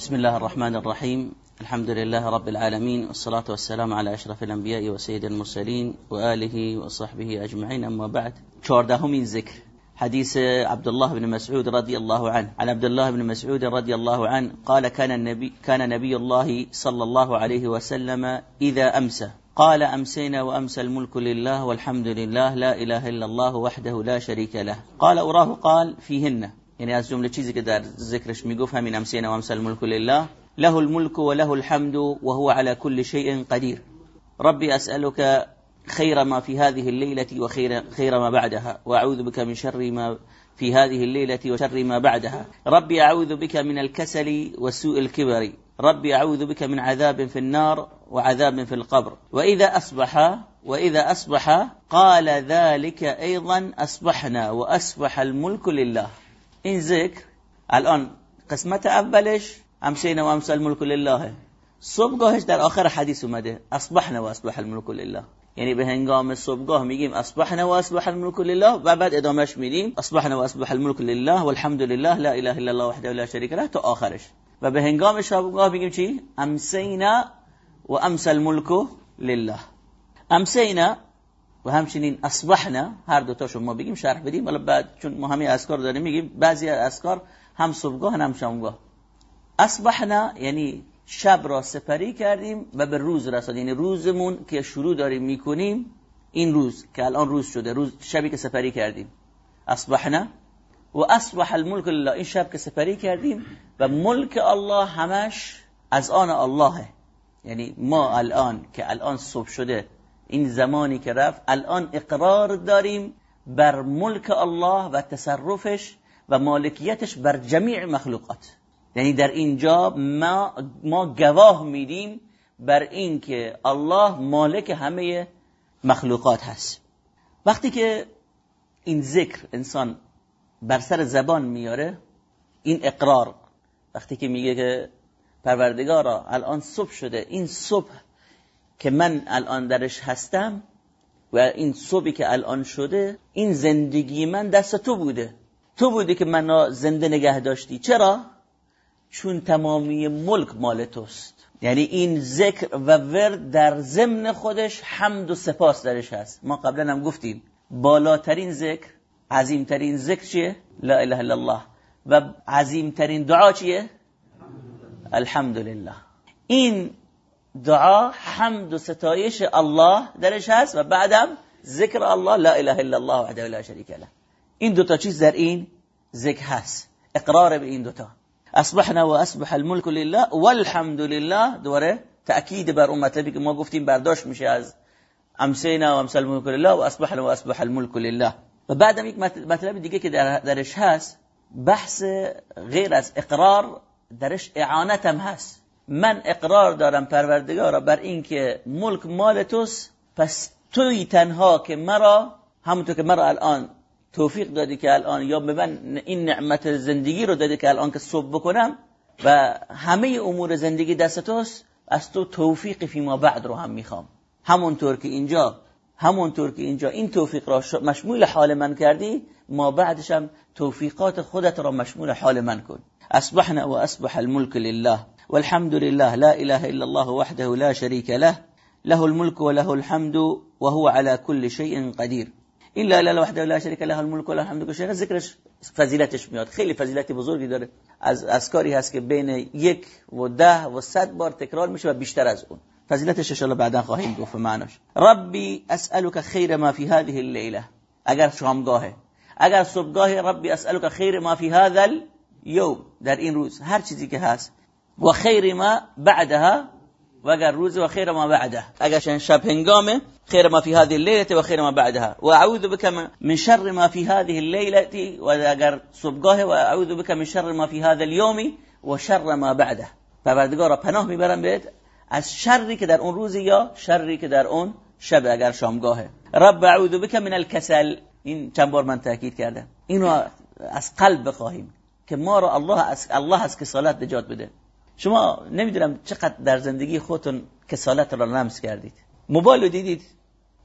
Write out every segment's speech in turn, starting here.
بسم الله الرحمن الرحيم. الحمد لله رب العالمين والصلاة والسلام على أشرف الأنبياء وسيد المرسلين وآله وصحبه أجمعين. أما بعد من ذكر حديث عبد الله بن مسعود رضي الله عنه. عن عبد الله بن مسعود رضي الله عنه قال كان النبي كان نبي الله صلى الله عليه وسلم إذا أمسى قال أمسينا وأمسى الملك لله والحمد لله لا إله إلا الله وحده لا شريك له. قال أراه قال فيهن یعنی از جمله چیزی که در ذکرش میگفت همین امسین و امسال الملك لله له الملك وله الحمد وهو على كل شيء قدير ربي أسألك خير ما في هذه الليلة وخير خير ما بعدها وأعوذ بك من شر ما في هذه الليلة وشر ما بعدها. ربي أعوذ بك من الكسل وسوء الكبر ربي أعوذ بك من عذاب في النار وعذاب في القبر. وإذا أصبح وإذا أصبح قال ذلك أيضا أصبحنا وأصبح الملك لله. این ذکر الآن قسمت أولش امسینا و امسال الملک لله صبحگاهش در آخر حدیث اومده. أصبحنا و أصبح الملک لله. یعنی به هنگام صبحگاه میگیم أصبحنا و أصبح الملک لله و بعد ادامش میدیم أصبحنا و أصبح الملک لله والحمد لله لا إله إلا الله وحده لا شریک له تا آخرش. و به هنگام شبگاه میگیم چی؟ امسینا و امسال الملک لله. امسینا و همچنین اصبحنا هر دو تاشو ما بگیم شرح بدیم. ولی بعد چون ما همه اسکار داریم میگیم بعضی از اسکار هم صبحگاه هم شامگاه. اصبحنا یعنی شب را سپری کردیم و به روز رساد یعنی روزمون که شروع داریم می‌کنیم این روز که الان روز شده روز شبی که سپری کردیم. اصبحنا و اصبح الملک لله. این شب که سپری کردیم و ملک الله همش از آن اللهه یعنی ما الان که الان صبح شده این زمانی که رفت الان اقرار داریم بر ملک الله و تصرفش و مالکیتش بر جمیع مخلوقات. یعنی در اینجا ما, ما گواه میدیم بر این که الله مالک همه مخلوقات هست. وقتی که این ذکر انسان بر سر زبان میاره این اقرار وقتی که میگه که پروردگارا الان صبح شده این صبح که من الان درش هستم و این صبحی که الان شده این زندگی من دست تو بوده تو بودی که من زنده نگه داشتی چرا؟ چون تمامی ملک مال توست یعنی این ذکر و ورد در ضمن خودش حمد و سپاس درش هست ما قبلا هم گفتیم بالاترین ذکر عظیمترین ذکر چیه؟ لا اله الا الله و عظیمترین دعا چیه؟ الحمدلله این دعا حمد و ستایش الله درش هست و بعدم ذکر الله لا اله الا الله وحده لا شریک له. این دوتا چیز در این ذکر هست. اقرار به این دوتا. اصبحنا و اصبح الملك لله والحمد لله. دوره تأکید بر اون مطلبی که ما گفتیم برداشت میشه از امسینا و امسال الملك لله و اصبحنا و اصبح الملك لله. و بعدم یک مطلب دیگه که درش هست بحث غیر از اقرار درش اعانت هم هست. من اقرار دارم پروردگارا بر اینکه ملک مال توست پس توی تنها که مرا همونطور که مرا الان توفیق دادی که الان یا به من این نعمت زندگی رو دادی که الان که صبح بکنم و همه امور زندگی دست توست از تو توفیق فیما بعد رو هم می‌خوام. همونطور که اینجا همونطور که اینجا این توفیق را مشمول حال من کردی ما بعدش هم توفیقات خودت را مشمول حال من کن. اصبحنا و اصبح الملك لله. والحمد لله لا إله إلا الله وحده لا شريك له له الملك وله الحمد وهو على كل شيء قدير. إلا لا وحده لا شريك له الملك وله الحمد كل شيء. ذکرش فضیلتش میاد. خیلی فضیلت بزرگی داره. از اسکاری هست که بین یک و ده و صد بار تکرار میشه و بیشتر از اون. فضیلتش ان بعدا خواهیم گفت. معناش. ربی اسألک خیر ما فی هذه الليلة اگر شامگاهه. اگر صبحگاه ربی اسألک خیر ما فی هذا اليوم در این روز هر چیزی که هست و خیر ما بعدها و اگر روز و خیر ما بعده. اگر شب هنگامه خیر ما في هذه الليله و خیر ما بعدها. و اعوذ بك من شر ما في هذه الليله و اگر صبحگاه و اعوذ بك من شر ما في هذا اليوم و شر ما بعده. پروردگارا پناه می‌برم بهت از شری که در اون روز یا شری که در اون شب اگر شامگاهه. رب اعوذ بك من الكسل این چند بار من تاکید کردم. اینو از قلب بخواهیم که ما را الله از الله از کسالت نجات بده. شما نمی‌دونم چقدر در زندگی خودتون کسالت را لمس کردید. موبایل رو دیدید.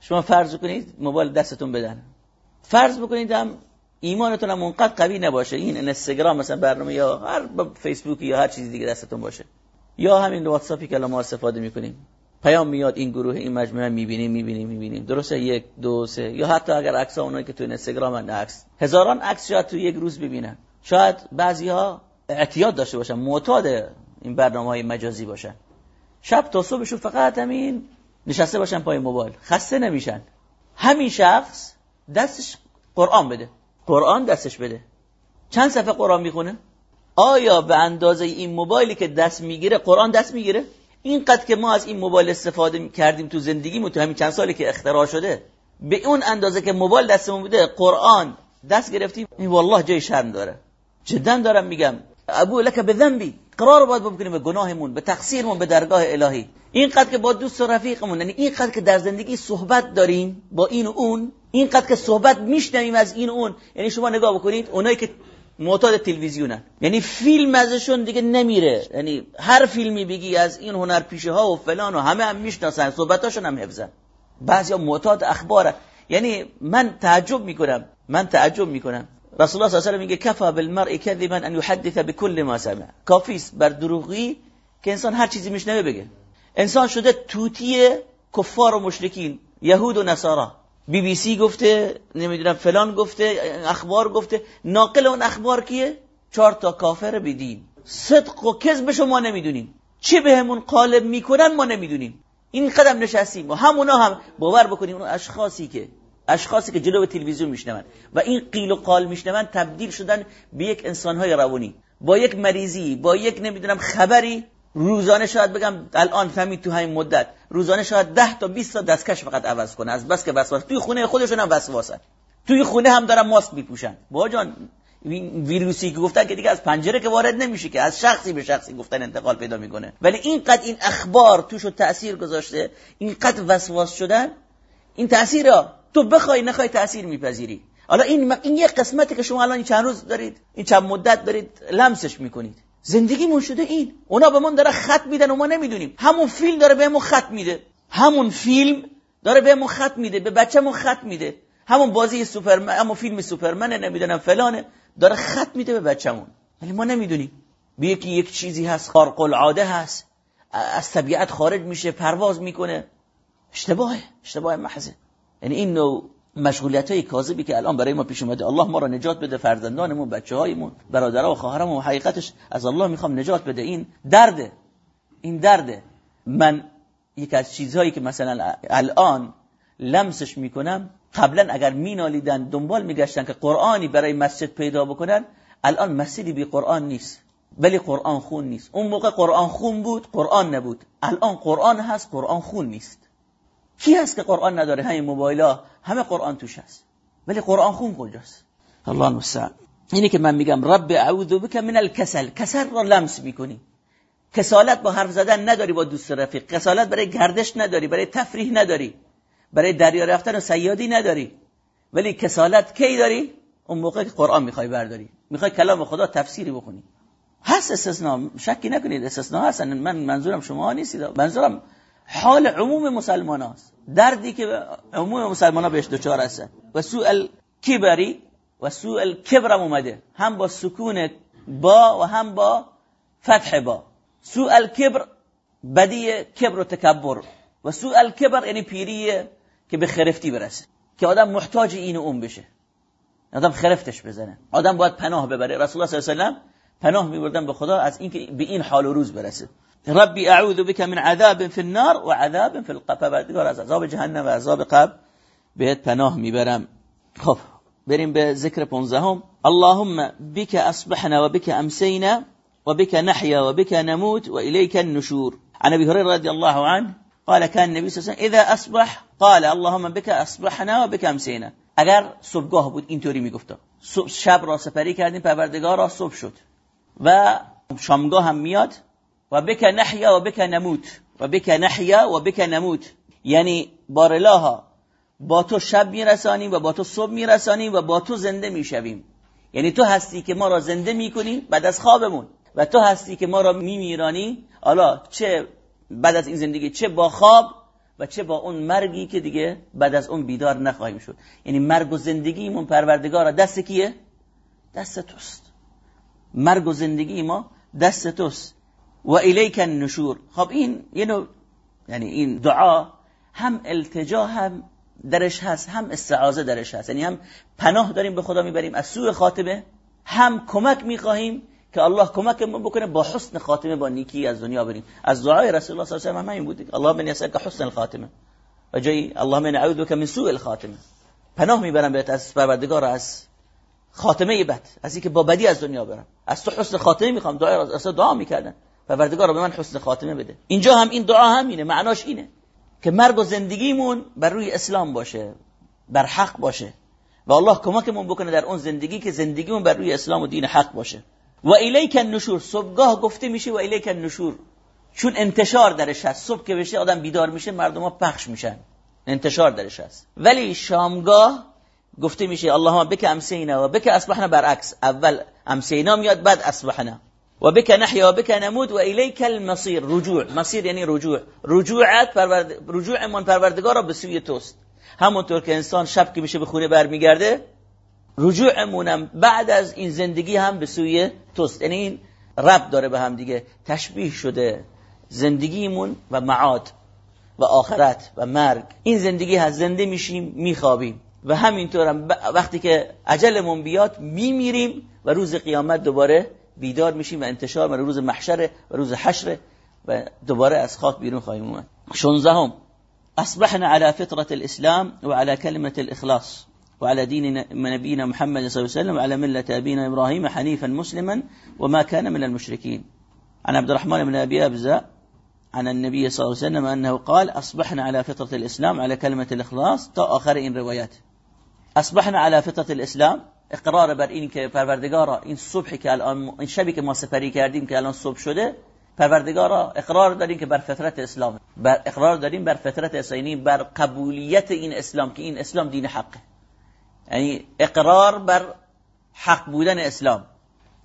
شما فرض کنید موبایل دستتون بدن. فرض بکنید هم ایمانتون هم اونقدر قوی نباشه. این اینستاگرام مثلا برنامه یا هر فیسبوک یا هر چیزی دیگه دستتون باشه. یا همین واتساپی که ما استفاده می‌کنیم. پیام میاد این گروه این مجموعه می‌بینیم می‌بینیم می‌بینیم. درسته؟ یک دو سه. یا حتی اگر عکس اونایی که تو اینستاگرام عکس. هزاران عکس شاید تو یک روز ببینن. شاید بعضی ها اعتیاد داشته باشن. معتاد این برنامه های مجازی باشن. شب تا صبحشون فقط همین نشسته باشن پای موبایل. خسته نمیشن. همین شخص دستش قرآن بده. قرآن دستش بده. چند صفحه قرآن می‌خونه؟ آیا به اندازه این موبایلی که دست می‌گیره قرآن دست می‌گیره؟ اینقدر که ما از این موبایل استفاده کردیم تو زندگی تو همین چند سالی که اختراع شده به اون اندازه که موبایل دستمون بوده قرآن دست گرفتیم. این والله جای شرم داره. جدا دارم میگم. ابو لک به ذنبی. قرار باید بکنیم به گناهمون به تقصیرمون به درگاه الهی. اینقدر که با دوست و رفیقمون یعنی اینقدر که در زندگی صحبت داریم با این و اون اینقدر که صحبت میشنویم از این و اون یعنی شما نگاه بکنید اونایی که معتاد تلویزیونن. یعنی فیلم ازشون دیگه نمیره. یعنی هر فیلمی بگی از این هنر پیشه ها و فلان و همه هم می‌شناسن صحبتاشون هم حفظن. بعضیا معتاد اخباره یعنی من تعجب می‌کنم. من تعجب می‌کنم. رسول الله صلی الله علیه و میگه کفا بالمرء کذبا ان يحدث بكل ما سمع کافی بر دروغی که انسان هر چیزی میشنوه بگه انسان شده توتی کفار و مشرکین یهود و نصارا بی بی سی گفته نمی‌دونم فلان گفته اخبار گفته ناقل اون اخبار کیه چهار تا کافر بدین صدق و کذب ما نمی‌دونیم چه بهمون قالب می‌کنن ما نمی‌دونیم این قدم نشستیم و همونا هم باور بکنیم اون اشخاصی که اشخاصی که جلو تلویزیون میشنون و این قیل و قال میشنون تبدیل شدن به یک انسانهای روانی. با یک مریضی با یک نمی‌دونم خبری روزانه شاید بگم الان فهمید تو همین مدت روزانه شاید 10 تا 20 تا دستکش فقط عوض کنه. از بس که وسواس. توی خونه خودشون هم وسواسن. توی خونه هم دارن ماسک میپوشن. با جان ویروسی که گفتن که دیگه از پنجره که وارد نمیشه که از شخصی به شخصی گفتن انتقال پیدا می‌کنه. ولی اینقدر این اخبار توشو تاثیر گذاشته اینقدر وسواس شدن این تاثیر تو بخوای نخوای تاثیر میپذیری. حالا این این یه قسمتی که شما الان چند روز دارید این چند مدت دارید لمسش می‌کنید. زندگیمون شده این. اونا به من داره خط میدن و ما نمی‌دونیم. همون فیلم داره بهمون خط میده. همون فیلم داره بهمون خط میده. به بچه‌مون خط میده. همون بازی سوپرمن همون فیلم سوپرمن نمی‌دونم فلانه. داره خط میده به بچه‌مون. ولی ما نمی‌دونیم. به یکی یک چیزی هست خارق العاده هست. از طبیعت خارج میشه پرواز می‌کنه. اشتباهه اشتباه محضه. یعنی این نوع مشغولیت های کاذبی که الان برای ما پیش اومده الله ما را نجات بده فرزندانمون بچه هایمون برادرها و خواهرمون حقیقتش از الله می‌خوام نجات بده. این درده این درده من یک از چیزهایی که مثلا الان لمسش می‌کنم قبلا اگر مینالیدن دنبال میگشتن که قرآنی برای مسجد پیدا بکنن الان مسجدی بی قرآن نیست. ولی قرآن خون نیست. اون موقع قرآن خون بود قرآن نبود. الان قرآن هست قرآن خون نیست. کی هست که قرآن نداره؟ همین موبایل همه قرآن توش هست. ولی قرآن خون کجاست؟ الله المستعان. اینی که من میگم رب اعوذ بک من الکسل. کسل را لمس می‌کنی. کسالت با حرف زدن نداری با دوست رفیق. کسالت برای گردش نداری برای تفریح نداری. برای دریا رفتن و سیادی نداری. ولی کسالت کی داری؟ اون موقع که قرآن می‌خوای برداری. می‌خوای کلام خدا تفسیری بخونی. هست استثناء. شکی نکنید استثناء هستن. من منظورم شما نیستید. منظورم حال عموم مسلمان هاست دردی که عموم مسلمان ها بهش دچار هستن. و سوء کبری و سوء کبرم اومده. هم با سکون با و هم با فتح با. سوء کبر بدی کبر و تکبر. و سوء کبر یعنی پیری که به خرفتی برسه. که آدم محتاج این و اون بشه. آدم خرفتش بزنه. آدم باید پناه ببره. رسول الله صلی الله علیه و پناه میبردن به خدا از اینکه به این حال و روز برسه. ربی أعوذ بك من عذاب في النار و عذاب في القبر. از عذاب جهنم و عذاب قبر. بهت پناه میبرم. خب بریم به ذکر پونزهم اللهم بك أصبحنا و بك أمسينا و بك نحيا و بك نموت و اليك النشور. عن أبي هريرة رضي الله عنه قال كان النبي صلى الله عليه وسلم إذا أصبح قال اللهم بك أصبحنا و بك أمسينا. اگر صبحگاه بود اینطوری میگفت. شب را سپری کردیم پروردگار را صبح شد. و شامگاه هم میاد. و بک نحیا و بک نموت. و بک نحیا و بک نموت. یعنی بارلاها با تو شب میرسانیم و با تو صبح میرسانیم و با تو زنده می‌شویم. یعنی تو هستی که ما را زنده می‌کنی بعد از خوابمون. و تو هستی که ما را میمیرانی حالا چه بعد از این زندگی چه با خواب و چه با اون مرگی که دیگه بعد از اون بیدار نخواهیم شد. یعنی مرگ و زندگیمون پروردگار دست کیه؟ دست توست. مرگ و زندگی ما دست توست. و الیک النشور. خب این یه نوع یعنی این دعا هم التجا هم درش هست هم استعاذه درش هست. یعنی هم پناه داریم به خدا می‌بریم از سوء خاتمه هم کمک می‌خواهیم که الله کمکمون بکنه با حسن خاتمه با نیکی از دنیا بریم. از دعای رسول الله صلی الله علیه و آله همین بود. الله من یسالک حسن الخاتمه. و جای الله من اعوذک من سوء الخاتمه. پناه می‌برم بهت از پروردگار از خاتمه بد از اینکه با بدی از دنیا برم. از تو حسن خاتمه می‌خوام. دعا اصلا دعا می‌کردن. پروردگار به من حسن خاتمه بده. اینجا هم این دعا همینه معناش اینه که مرگ و زندگیمون بر روی اسلام باشه بر حق باشه و الله کمکمون بکنه در اون زندگی که زندگیمون بر روی اسلام و دین حق باشه. و الیک النشور صبحگاه گفته میشه و الیک النشور. چون انتشار درش هست صبح که بشه آدم بیدار میشه مردم ها پخش میشن. انتشار درش هست. ولی شامگاه گفته میشه اللهم بک امسینا و بک اصبحنا برعکس. اول امسینا میاد بعد اصبحنا. و بک نحیا و بک نمود و الیک المصیر رجوع. مصیر یعنی رجوع. رجوعت پرورد... رجوع من پروردگار به سوی توست. همونطور که انسان شب که میشه به خونه برمیگرده رجوعمونم بعد از این زندگی هم به سوی توست. یعنی این رب داره به هم دیگه تشبیه شده زندگیمون و معاد و آخرت و مرگ. این زندگی هست زنده میشیم میخوابیم. و همینطور هم وقتی که عجلمون بیاد میمیریم و روز قیامت دوباره بیدار میشیم و انتشار و روز محشر و روز حشر و دوباره از خاک بیرون خواهیم اومد. 16 اصبحنا على فطرة الإسلام وعلى كلمة الإخلاص وعلى دين نبينا محمد صلى الله عليه وسلم وعلى ملة أبينا إبراهيم حنيفا مسلما وما كان من المشركين عن عبد الرحمن بن أبي أبزة عن النبي صلى الله عليه وسلم أنه قال أصبحنا على فطرة الإسلام على كلمة الإخلاص. تا آخر این روایت. أصبحنا على فطرة الإسلام اقرار بر این که پروردگارا این صبحی که الان این شبی که ما سپری کردیم که الان صبح شده پروردگارا اقرار داریم که بر فطرت اسلام بر اقرار داریم بر فطرت اسلامی بر قبولیت این اسلام که این اسلام دین حقه. یعنی اقرار بر حق بودن اسلام.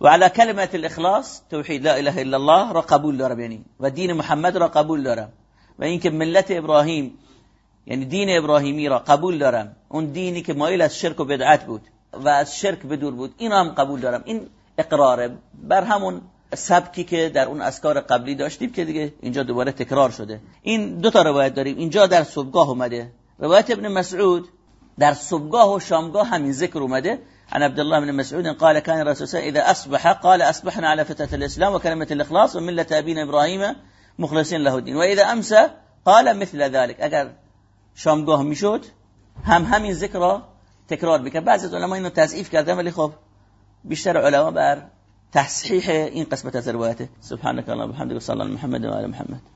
و على کلمه الاخلاص توحید لا اله الا الله را قبول دارم. یعنی و دین محمد را قبول دارم. و اینکه ملت ابراهیم یعنی دین ابراهیمی را قبول دارم. اون دینی که مایل از شرک و بدعت بود. و از شرک بدور بود. این هم قبول دارم. این اقراره بر همون سبکی که در اون اسکار قبلی داشتیم که دیگه اینجا دوباره تکرار شده. این دو تا روایت داریم. اینجا در صبحگاه اومده. روایت ابن مسعود در صبحگاه و شامگاه همین ذکر اومده. عن عبد الله بن مسعود قال كان صلى اذا اصبح قال اصبحنا على فتره الاسلام وكلمه الاخلاص ومله ابينا ابراهيم مخلصين له الدين. واذا امسى قال مثل ذلك. اگر شامگاه می‌شد هم همین ذکر را تکرار می‌کرد بعضی از علما اینو تضعیف کردن ولی خب بیشتر علما بر تصحیح این قسمت از روایته سبحانك اللهم وبحمدك صلی الله محمد و محمد.